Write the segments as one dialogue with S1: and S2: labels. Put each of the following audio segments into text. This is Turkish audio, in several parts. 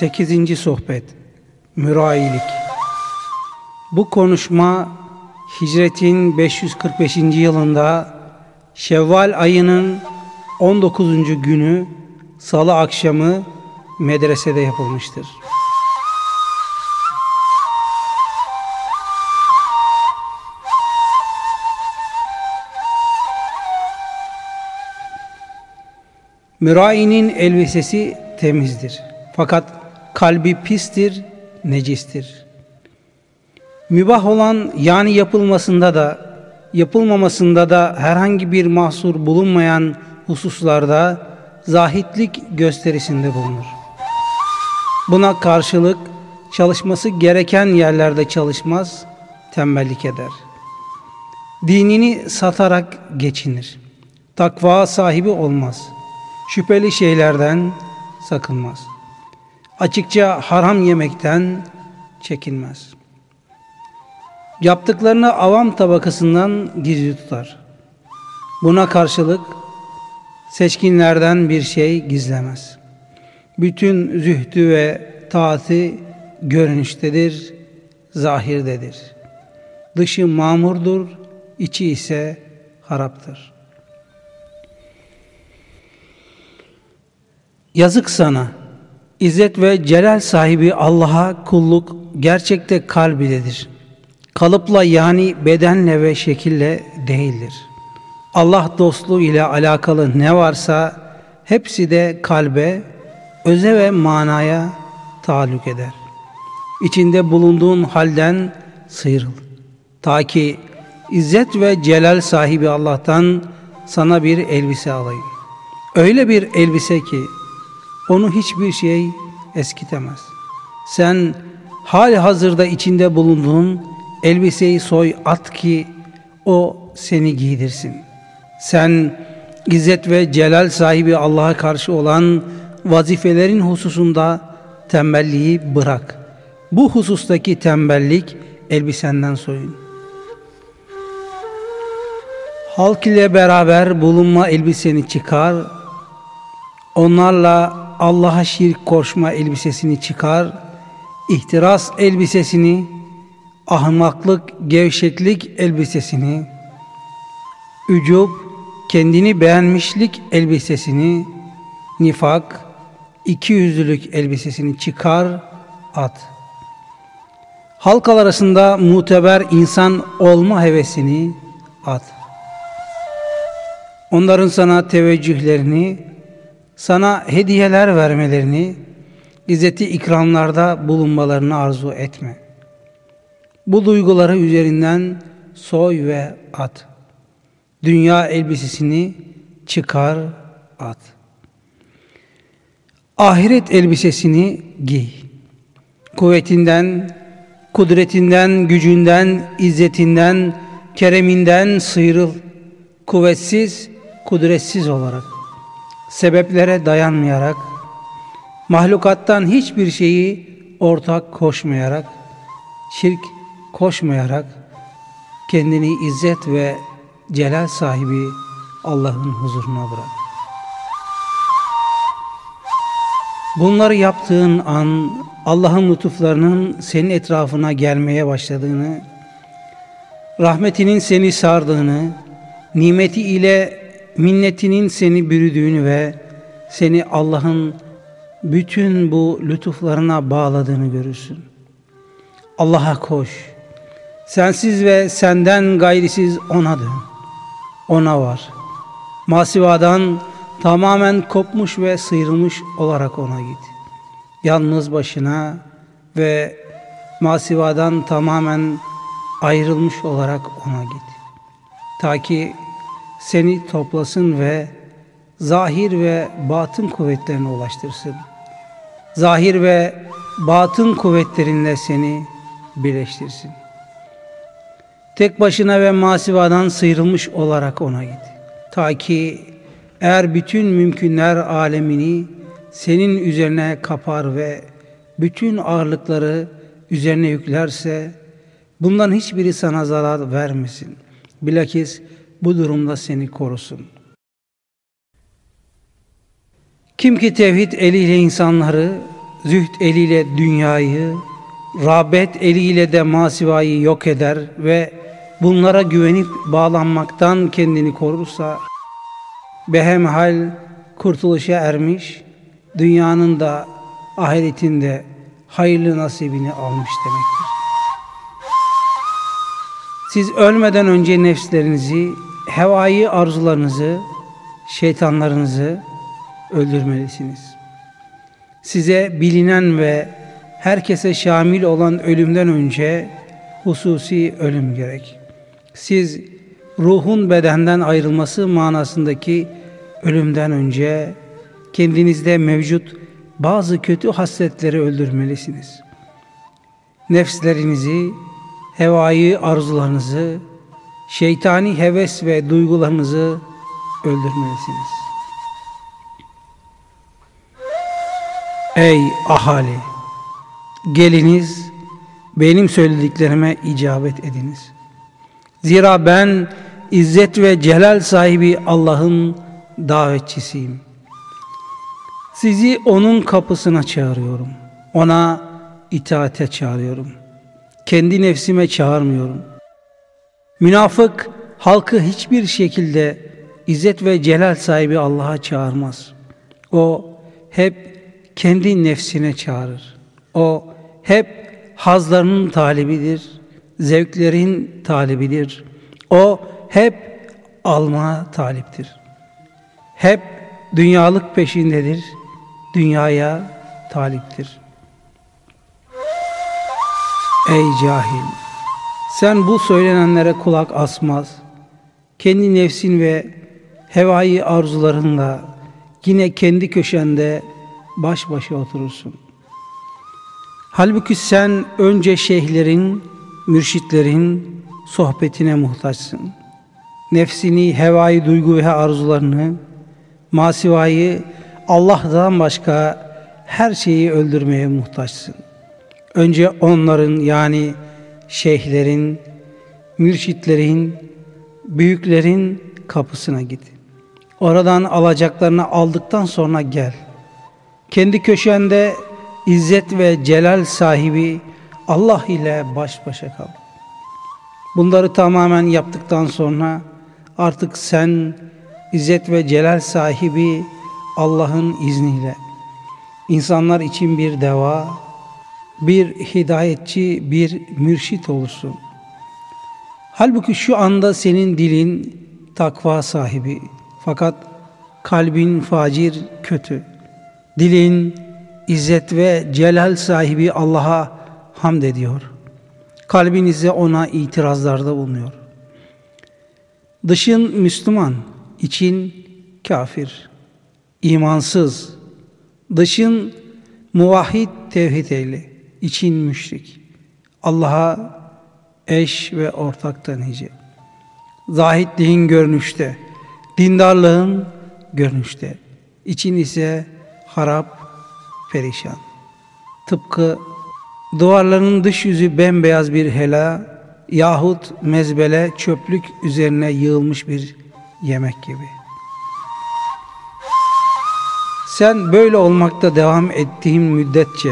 S1: 8. Sohbet Mürailik Bu konuşma hicretin 545. yılında Şevval ayının 19. günü salı akşamı medresede yapılmıştır. Mürainin elbisesi temizdir. Fakat kalbi pistir, necistir. Mübah olan yani yapılmasında da yapılmamasında da herhangi bir mahsur bulunmayan hususlarda zahitlik gösterisinde bulunur. Buna karşılık çalışması gereken yerlerde çalışmaz, tembellik eder. Dinini satarak geçinir. Takva sahibi olmaz. Şüpheli şeylerden sakınmaz.'' Açıkça haram yemekten çekinmez. Yaptıklarını avam tabakasından gizli tutar. Buna karşılık seçkinlerden bir şey gizlemez. Bütün zühdü ve taati görünüştedir, zahirdedir. Dışı mamurdur, içi ise haraptır. Yazık sana! İzzet ve celal sahibi Allah'a kulluk gerçekte kalb iledir. Kalıpla yani bedenle ve şekille değildir. Allah dostluğu ile alakalı ne varsa hepsi de kalbe, öze ve manaya taalluk eder. İçinde bulunduğun halden sıyrıl. Ta ki İzzet ve celal sahibi Allah'tan sana bir elbise alayım. Öyle bir elbise ki onu hiçbir şey eskitemez. Sen hali hazırda içinde bulunduğun elbiseyi soy at ki o seni giydirsin. Sen İzzet ve celal sahibi Allah'a karşı olan vazifelerin hususunda tembelliği bırak. Bu husustaki tembellik elbisenden soyun. Halk ile beraber bulunma elbiseni çıkar, onlarla Allah'a şirk koşma elbisesini çıkar, ihtiras elbisesini, ahmaklık, gevşeklik elbisesini, ücub, kendini beğenmişlik elbisesini, nifak, iki yüzlülük elbisesini çıkar, at. Halkal arasında muteber insan olma hevesini at. Onların sana teveccühlerini, sana hediyeler vermelerini, izzeti ikramlarda bulunmalarını arzu etme. Bu duyguları üzerinden soy ve at. Dünya elbisesini çıkar at. Ahiret elbisesini giy. Kuvvetinden, kudretinden, gücünden, izzetinden, kereminden sıyrıl. Kuvvetsiz, kudretsiz olarak sebeplere dayanmayarak, mahlukattan hiçbir şeyi ortak koşmayarak, şirk koşmayarak, kendini izzet ve celal sahibi Allah'ın huzuruna bırak. Bunları yaptığın an Allah'ın lütuflarının senin etrafına gelmeye başladığını, rahmetinin seni sardığını, nimeti ile minnetinin seni bürüdüğünü ve seni Allah'ın bütün bu lütuflarına bağladığını görürsün. Allah'a koş. Sensiz ve senden gayrisiz ona dön. Ona var. Masivadan tamamen kopmuş ve sıyrılmış olarak ona git. Yalnız başına ve masivadan tamamen ayrılmış olarak ona git. Ta ki seni toplasın ve zahir ve batın kuvvetlerine ulaştırsın. Zahir ve batın kuvvetlerinle seni birleştirsin. Tek başına ve masivadan sıyrılmış olarak ona git. Ta ki eğer bütün mümkünler alemini senin üzerine kapar ve bütün ağırlıkları üzerine yüklerse bundan hiçbiri sana zarar vermesin. Bilakis bu durumda seni korusun. Kim ki tevhid eliyle insanları zühd eliyle dünyayı, rağbet eliyle de masivayı yok eder ve bunlara güvenip bağlanmaktan kendini korursa, behemhal kurtuluşa ermiş, dünyanın da ahiretinde hayırlı nasibini almış demektir. Siz ölmeden önce nefslerinizi, hevai arzularınızı, şeytanlarınızı öldürmelisiniz. Size bilinen ve herkese şamil olan ölümden önce hususi ölüm gerek. Siz ruhun bedenden ayrılması manasındaki ölümden önce kendinizde mevcut bazı kötü hasletleri öldürmelisiniz. Nefslerinizi, hevai arzularınızı, şeytani heves ve duygularınızı öldürmelisiniz. Ey ahali! Geliniz benim söylediklerime icabet ediniz. Zira ben izzet ve celal sahibi Allah'ın davetçisiyim. Sizi onun kapısına çağırıyorum. Ona itaate çağırıyorum. Kendi nefsime çağırmıyorum. Münafık halkı hiçbir şekilde izzet ve celal sahibi Allah'a çağırmaz. O hep kendi nefsine çağırır. O hep hazlarının talibidir, zevklerin talibidir. O hep alma taliptir. Hep dünyalık peşindedir, dünyaya taliptir. Ey cahil! Sen bu söylenenlere kulak asmaz, kendi nefsin ve hevai arzularınla yine kendi köşende baş başa oturursun. Halbuki sen önce şeyhlerin, mürşitlerin sohbetine muhtaçsın. Nefsini, hevai duygu ve arzularını, masivayı Allah'tan başka her şeyi öldürmeye muhtaçsın. Önce onların yani şeyhlerin, mürşitlerin, büyüklerin kapısına git. Oradan alacaklarını aldıktan sonra gel. Kendi köşende İzzet ve celal sahibi Allah ile baş başa kal. Bunları tamamen yaptıktan sonra artık sen İzzet ve celal sahibi Allah'ın izniyle insanlar için bir deva, bir hidayetçi, bir mürşit olursun. Halbuki şu anda senin dilin takva sahibi fakat kalbin facir kötü. Dilin İzzet ve celal sahibi Allah'a hamd ediyor. Kalbinizde ona itirazlarda bulunuyor. Dışın Müslüman, için kafir, imansız. Dışın muvahhid tevhid ehli, için müşrik. Allah'a eş ve ortaktan nice. Zahitliğin görünüşte, dindarlığın görünüşte. için ise harap, perişan. Tıpkı duvarlarının dış yüzü bembeyaz bir hela yahut mezbele çöplük üzerine yığılmış bir yemek gibi. Sen böyle olmakta devam ettiğin müddetçe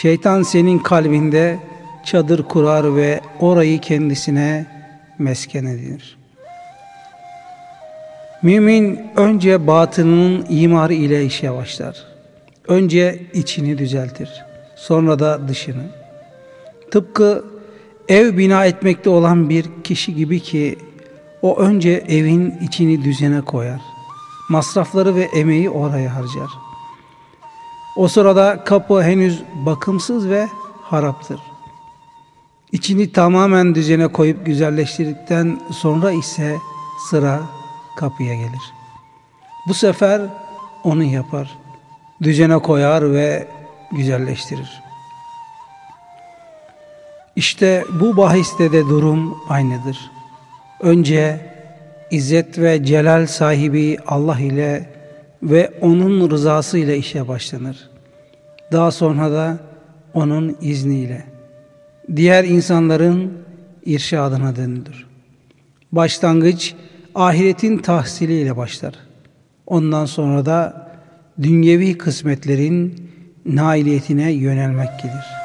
S1: şeytan senin kalbinde çadır kurar ve orayı kendisine mesken edinir. Mümin önce batınının imarı ile işe başlar. Önce içini düzeltir, sonra da dışını. Tıpkı ev bina etmekte olan bir kişi gibi ki o önce evin içini düzene koyar. Masrafları ve emeği oraya harcar. O sırada kapı henüz bakımsız ve haraptır. İçini tamamen düzene koyup güzelleştirdikten sonra ise sıra kapıya gelir. Bu sefer onu yapar düzene koyar ve güzelleştirir. İşte bu bahiste de durum aynıdır. Önce İzzet ve Celal sahibi Allah ile ve O'nun rızası ile işe başlanır. Daha sonra da O'nun izniyle. Diğer insanların irşadına dönülür. Başlangıç ahiretin tahsiliyle başlar. Ondan sonra da dünyevi kısmetlerin nailiyetine yönelmek gelir.